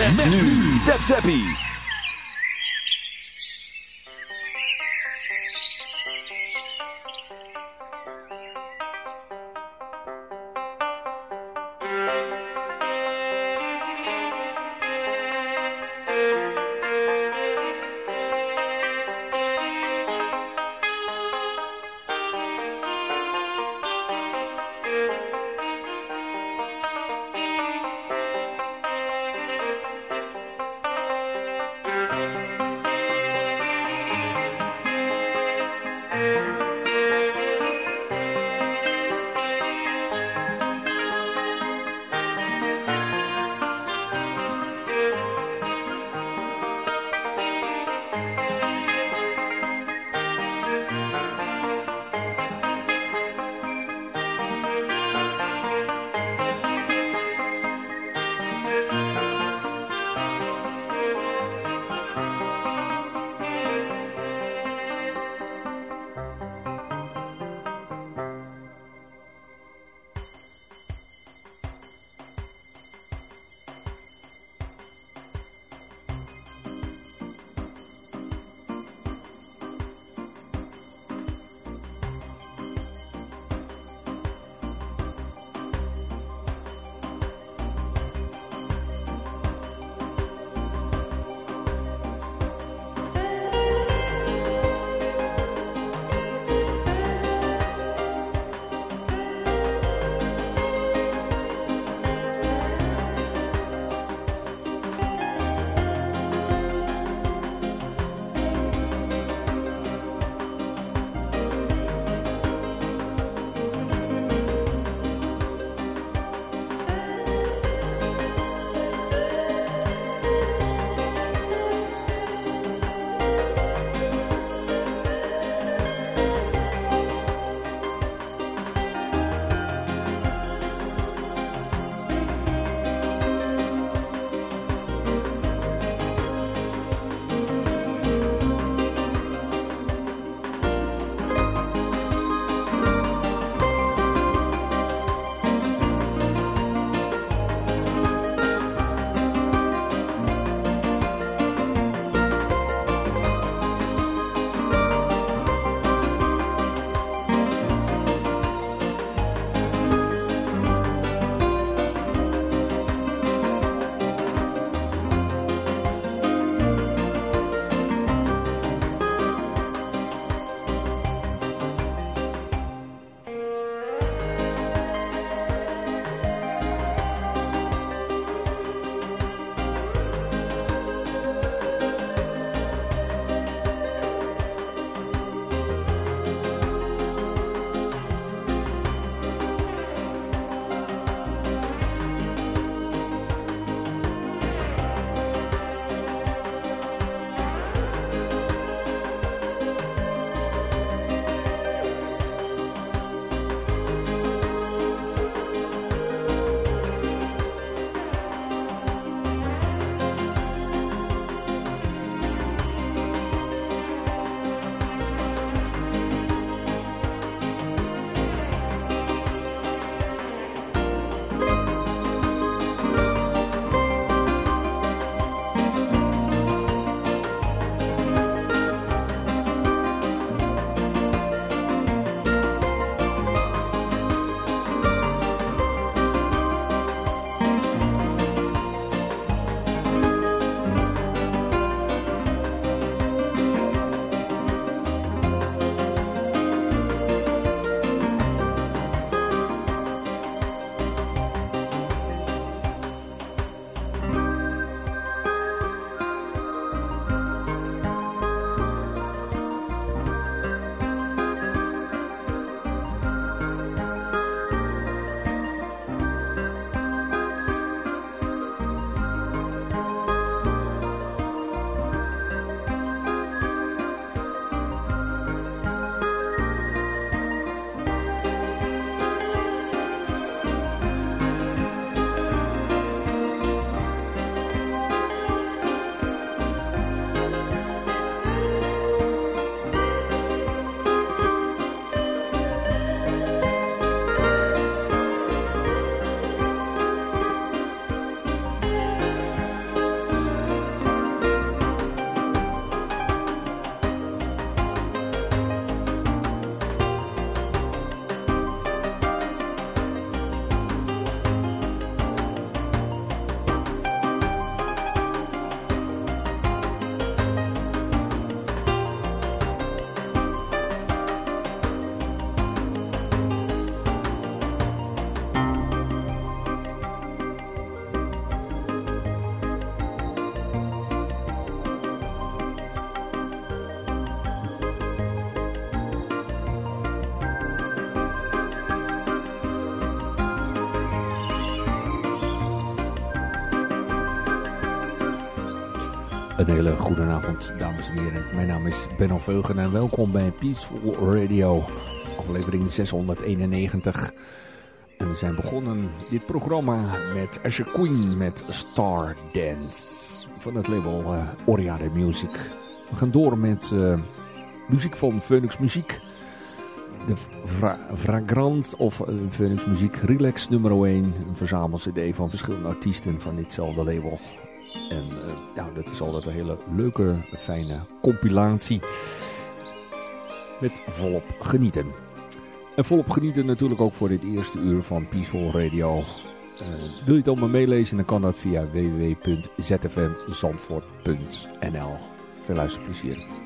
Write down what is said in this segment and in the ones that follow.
Met, met nu. Een hele goede avond, dames en heren. Mijn naam is Benno Veugen en welkom bij Peaceful Radio, aflevering 691. En we zijn begonnen dit programma met Asher Queen met Star Dance van het label uh, Oriade Music. We gaan door met uh, muziek van Phoenix Muziek. De Fra Fragrant of uh, Phoenix Muziek Relax nummer 1. Een verzamel-cd van verschillende artiesten van ditzelfde label. En uh, dat is altijd een hele leuke, fijne compilatie. Met volop genieten. En volop genieten natuurlijk ook voor dit eerste uur van Peaceful Radio. Uh, wil je het allemaal meelezen, dan kan dat via www.zfmzandvoort.nl. Veel luisterplezier.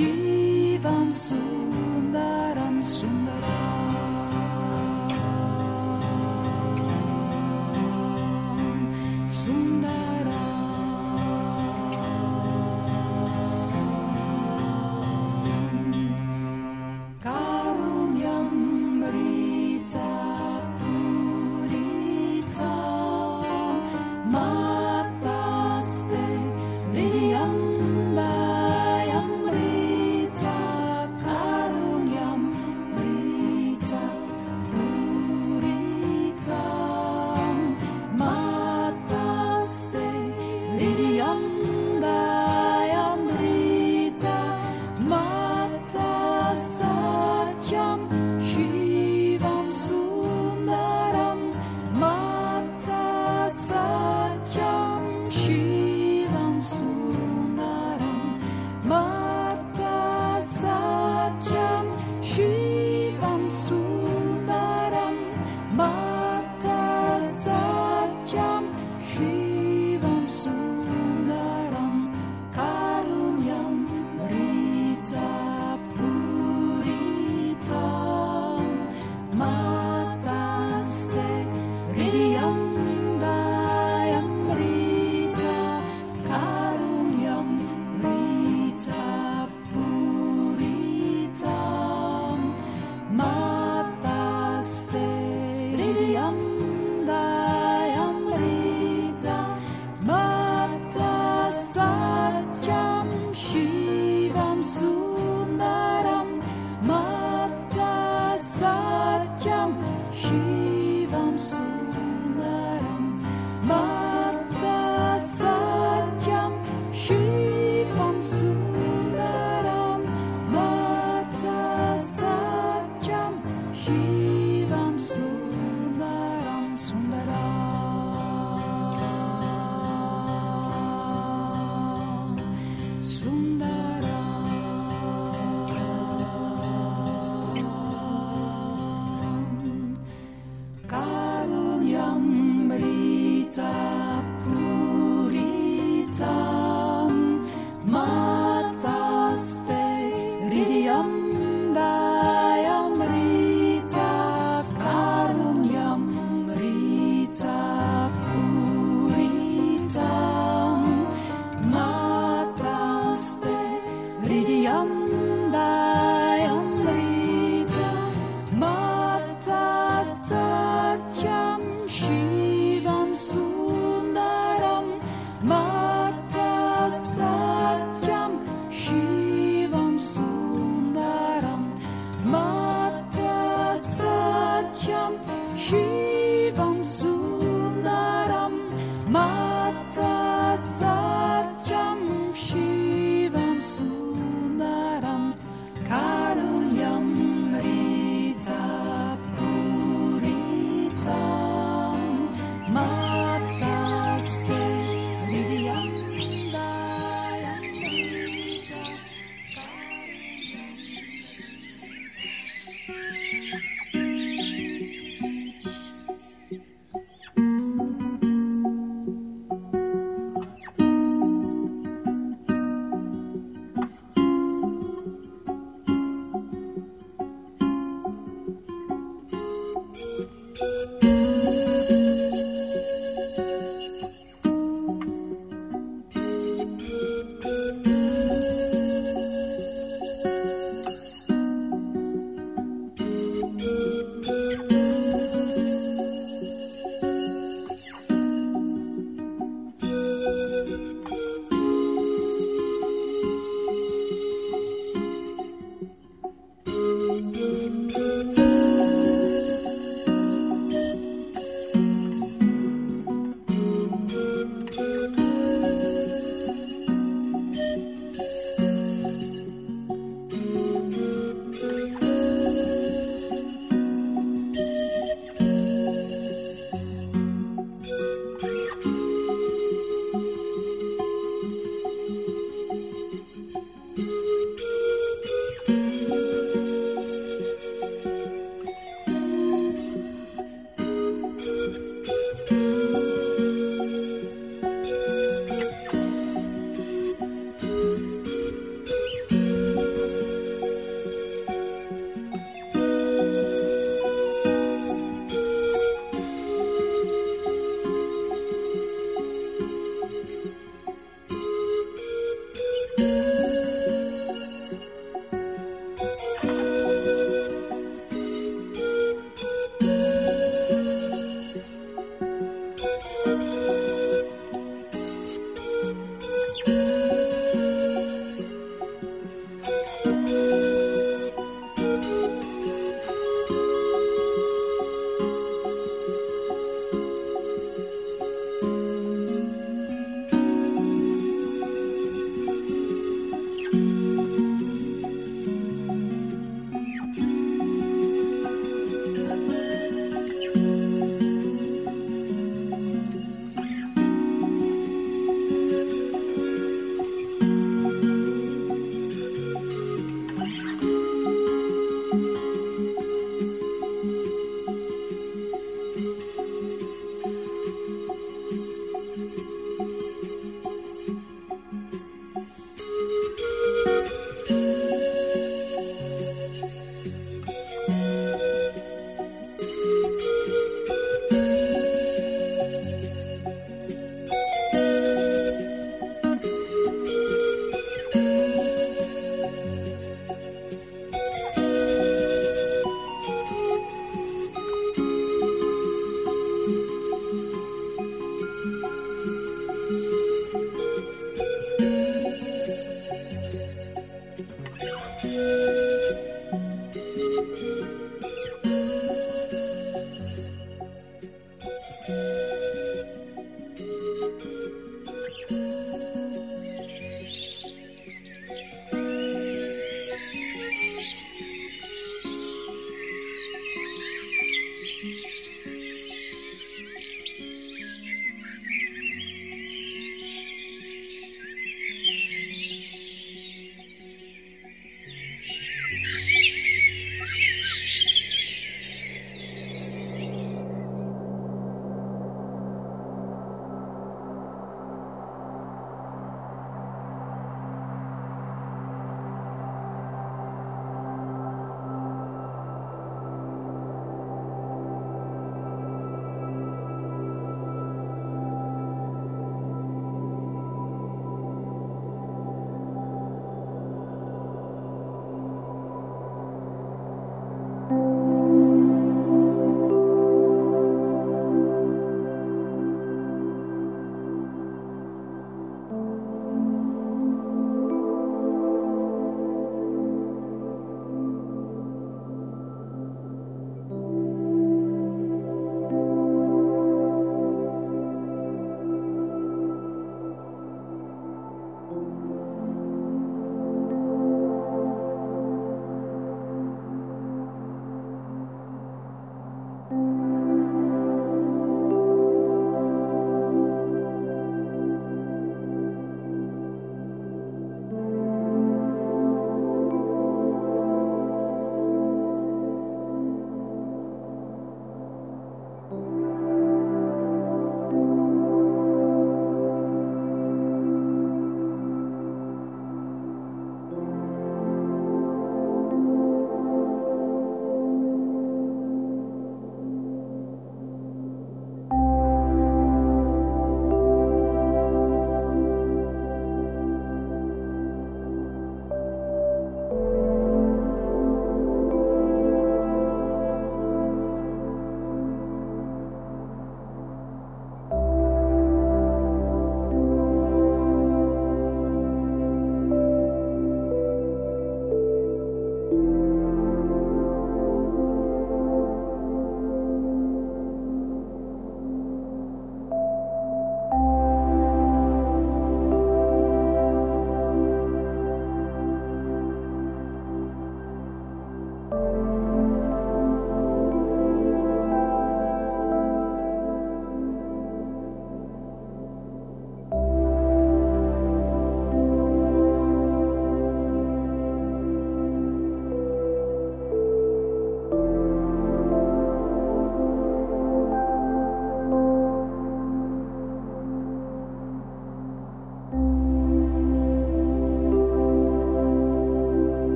Shivam Sundaram Sundaram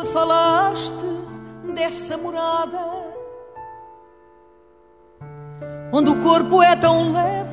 me falaste dessa morada, onde o corpo é tão leve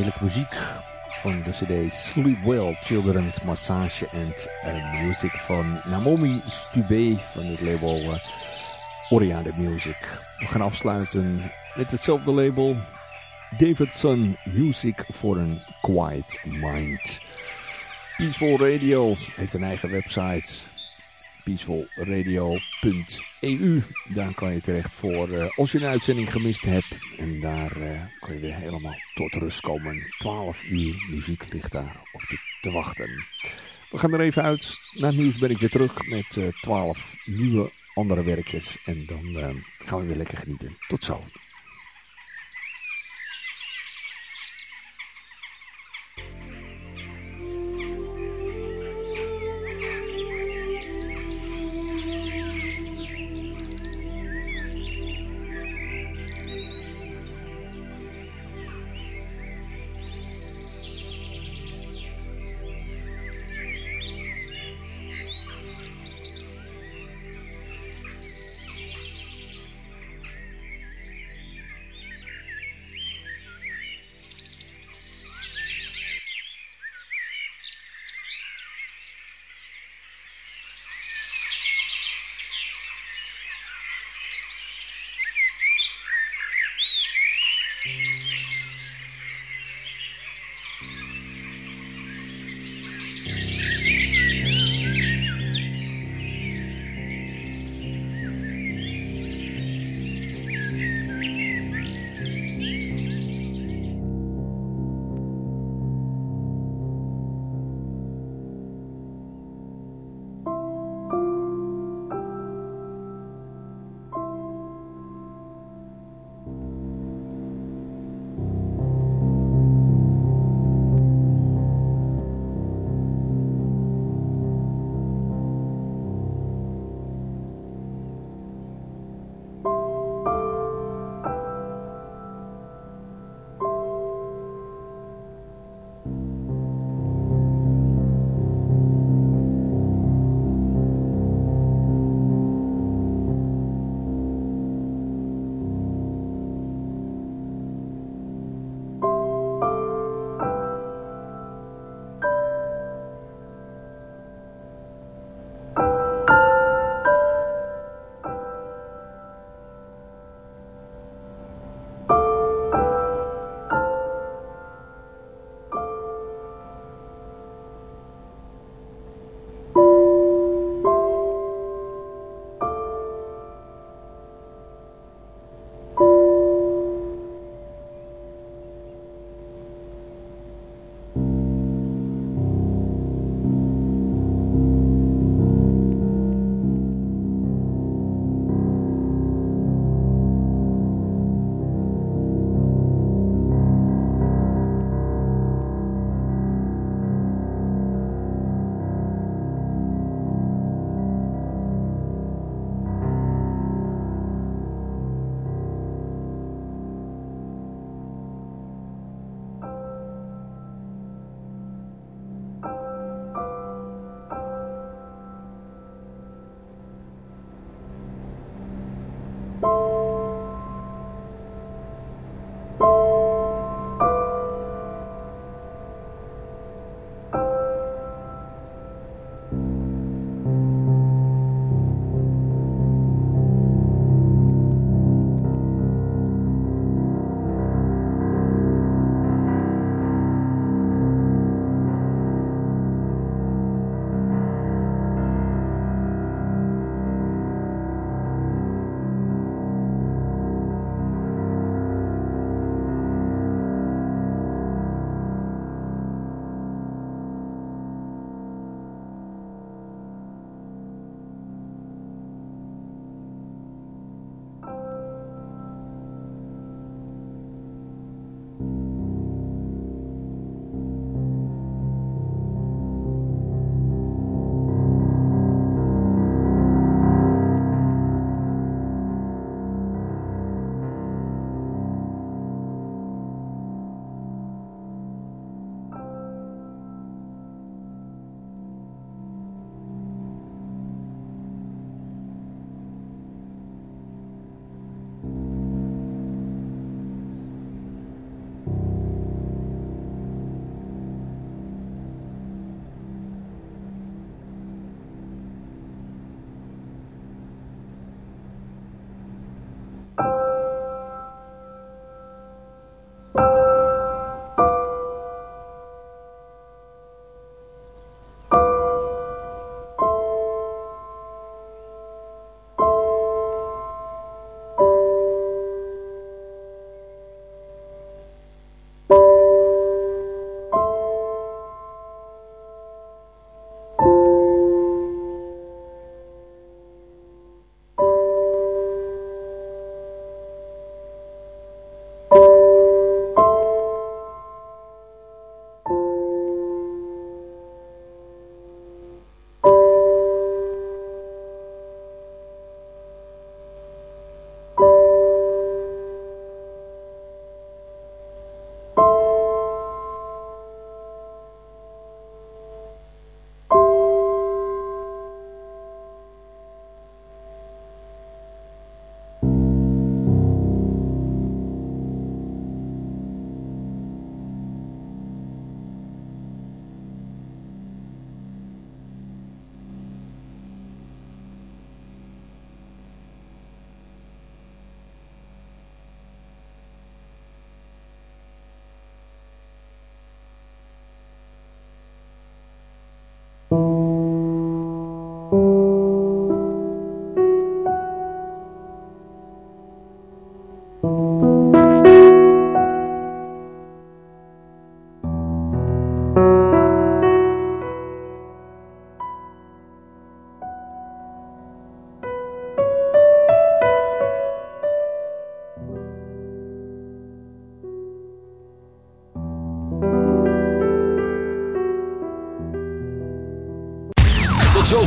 Heerlijke muziek van de cd Sleep Well, Children's Massage and Music van Naomi Stubé van het label uh, Oriade Music. We gaan afsluiten met hetzelfde label Davidson Music for a Quiet Mind. Peaceful Radio heeft een eigen website peacefulradio.eu. Daar kan je terecht voor uh, als je een uitzending gemist hebt. En daar uh, kan je weer helemaal tot rust komen. 12 uur muziek ligt daar op te wachten. We gaan er even uit. Na het nieuws ben ik weer terug met uh, 12 nieuwe andere werkjes. En dan gaan we weer lekker genieten. Tot zo.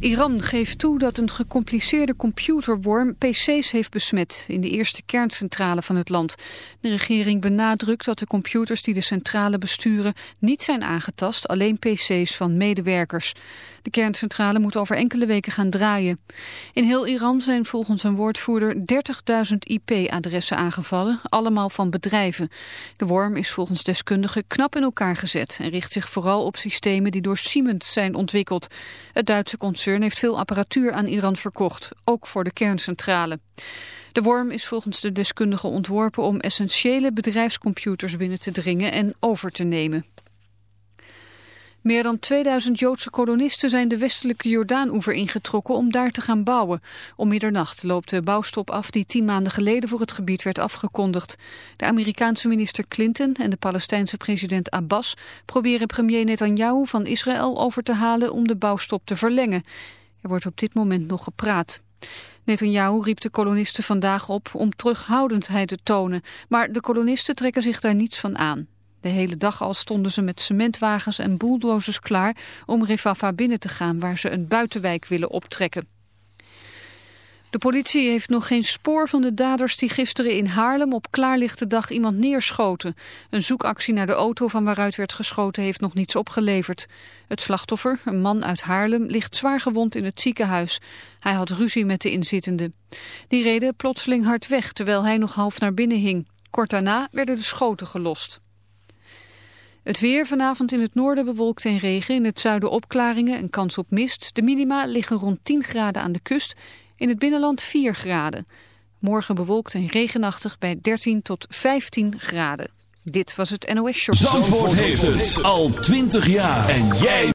Iran geeft toe dat een gecompliceerde computerworm PC's heeft besmet in de eerste kerncentrale van het land. De regering benadrukt dat de computers die de centrale besturen niet zijn aangetast, alleen PC's van medewerkers. De kerncentrale moet over enkele weken gaan draaien. In heel Iran zijn volgens een woordvoerder 30.000 IP-adressen aangevallen, allemaal van bedrijven. De worm is volgens deskundigen knap in elkaar gezet en richt zich vooral op systemen die door Siemens zijn ontwikkeld. Het Duitse concern heeft veel apparatuur aan Iran verkocht, ook voor de kerncentrale. De worm is volgens de deskundigen ontworpen om essentiële bedrijfscomputers binnen te dringen en over te nemen. Meer dan 2000 Joodse kolonisten zijn de westelijke Jordaan-oever ingetrokken om daar te gaan bouwen. Om middernacht loopt de bouwstop af die tien maanden geleden voor het gebied werd afgekondigd. De Amerikaanse minister Clinton en de Palestijnse president Abbas proberen premier Netanyahu van Israël over te halen om de bouwstop te verlengen. Er wordt op dit moment nog gepraat. Netanyahu riep de kolonisten vandaag op om terughoudendheid te tonen, maar de kolonisten trekken zich daar niets van aan. De hele dag al stonden ze met cementwagens en bulldozers klaar om Refafa binnen te gaan waar ze een buitenwijk willen optrekken. De politie heeft nog geen spoor van de daders die gisteren in Haarlem op klaarlichte dag iemand neerschoten. Een zoekactie naar de auto van waaruit werd geschoten heeft nog niets opgeleverd. Het slachtoffer, een man uit Haarlem, ligt zwaar gewond in het ziekenhuis. Hij had ruzie met de inzittenden. Die reden plotseling hard weg terwijl hij nog half naar binnen hing. Kort daarna werden de schoten gelost. Het weer vanavond in het noorden bewolkt en regen. In het zuiden opklaringen en kans op mist. De minima liggen rond 10 graden aan de kust. In het binnenland 4 graden. Morgen bewolkt en regenachtig bij 13 tot 15 graden. Dit was het NOS Short. Zandvoort heeft het al 20 jaar. En jij...